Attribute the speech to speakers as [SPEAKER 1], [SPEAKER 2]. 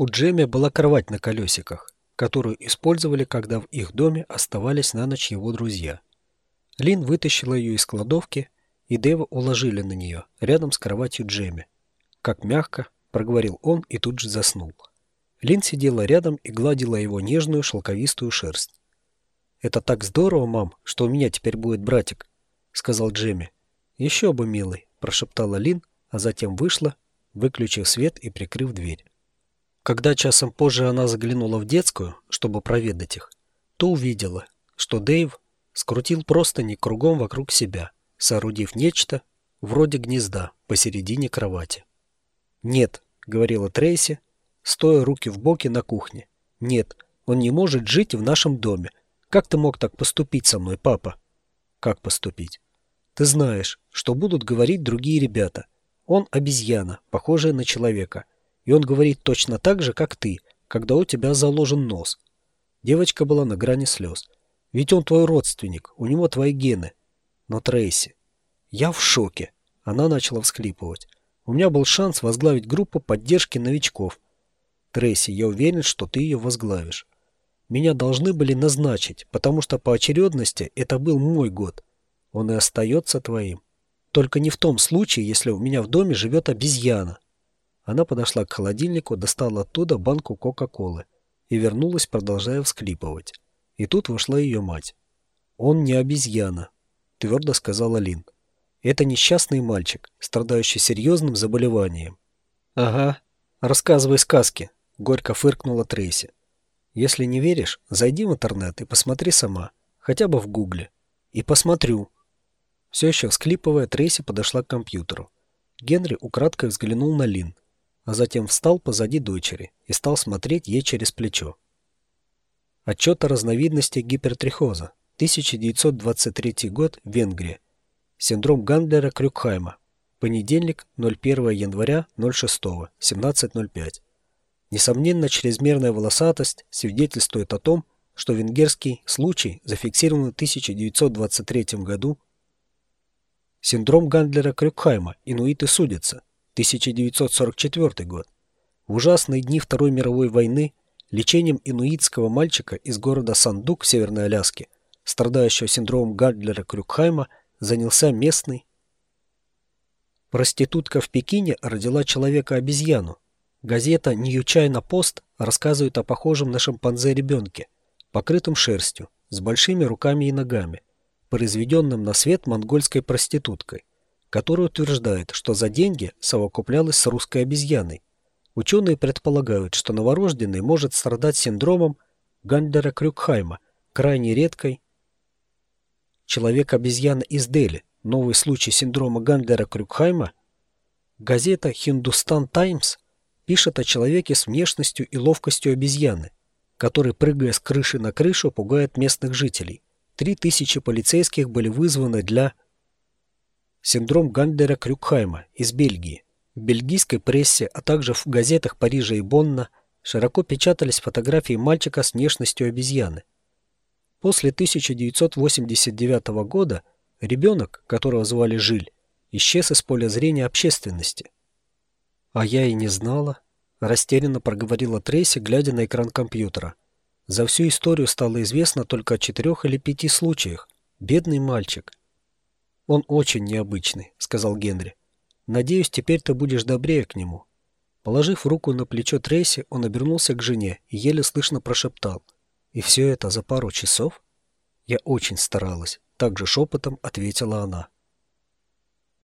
[SPEAKER 1] У Джемми была кровать на колесиках, которую использовали, когда в их доме оставались на ночь его друзья. Лин вытащила ее из кладовки, и Дэва уложили на нее, рядом с кроватью Джемми. Как мягко, проговорил он и тут же заснул. Лин сидела рядом и гладила его нежную шелковистую шерсть. «Это так здорово, мам, что у меня теперь будет братик», — сказал Джемми. «Еще бы, милый», — прошептала Лин, а затем вышла, выключив свет и прикрыв дверь. Когда часом позже она заглянула в детскую, чтобы проведать их, то увидела, что Дэйв скрутил простыни кругом вокруг себя, соорудив нечто вроде гнезда посередине кровати. «Нет», — говорила Трейси, стоя руки в боки на кухне. «Нет, он не может жить в нашем доме. Как ты мог так поступить со мной, папа?» «Как поступить?» «Ты знаешь, что будут говорить другие ребята. Он обезьяна, похожая на человека. И он говорит точно так же, как ты, когда у тебя заложен нос. Девочка была на грани слез. Ведь он твой родственник, у него твои гены. Но Трейси... Я в шоке. Она начала всхлипывать. У меня был шанс возглавить группу поддержки новичков. Трейси, я уверен, что ты ее возглавишь. Меня должны были назначить, потому что по очередности это был мой год. Он и остается твоим. Только не в том случае, если у меня в доме живет обезьяна. Она подошла к холодильнику, достала оттуда банку Кока-Колы и вернулась, продолжая всклипывать. И тут вошла ее мать. «Он не обезьяна», — твердо сказала Лин. «Это несчастный мальчик, страдающий серьезным заболеванием». «Ага, рассказывай сказки», — горько фыркнула Трейси. «Если не веришь, зайди в интернет и посмотри сама, хотя бы в гугле. И посмотрю». Все еще всклипывая, Трейси подошла к компьютеру. Генри украдкой взглянул на Лин, а затем встал позади дочери и стал смотреть ей через плечо. Отчет о разновидности гипертрихоза. 1923 год, Венгрия. Синдром Гандлера-Крюкхайма. Понедельник, 01 января 06, 17.05. Несомненно, чрезмерная волосатость свидетельствует о том, что венгерский случай зафиксирован в 1923 году. Синдром Гандлера-Крюкхайма. Инуиты судятся. 1944 год. В ужасные дни Второй мировой войны лечением инуитского мальчика из города Сандук Северной Аляске, страдающего синдромом Гадлера-Крюкхайма, занялся местный. Проститутка в Пекине родила человека-обезьяну. Газета «Нью Чайна Пост» рассказывает о похожем на шимпанзе ребенке, покрытом шерстью, с большими руками и ногами, произведенном на свет монгольской проституткой который утверждает, что за деньги совокуплялась с русской обезьяной. Ученые предполагают, что новорожденный может страдать синдромом Гандера-Крюкхайма, крайне редкой. Человек-обезьяна из Дели. Новый случай синдрома Гандера-Крюкхайма. Газета «Хиндустан Таймс» пишет о человеке с внешностью и ловкостью обезьяны, который, прыгая с крыши на крышу, пугает местных жителей. Три тысячи полицейских были вызваны для Синдром Гандера-Крюкхайма из Бельгии. В бельгийской прессе, а также в газетах Парижа и Бонна широко печатались фотографии мальчика с внешностью обезьяны. После 1989 года ребенок, которого звали Жиль, исчез из поля зрения общественности. «А я и не знала», – растерянно проговорила Трейси, глядя на экран компьютера. «За всю историю стало известно только о четырех или пяти случаях. Бедный мальчик». «Он очень необычный», — сказал Генри. «Надеюсь, теперь ты будешь добрее к нему». Положив руку на плечо Трейси, он обернулся к жене и еле слышно прошептал. «И все это за пару часов?» «Я очень старалась», — также шепотом ответила она.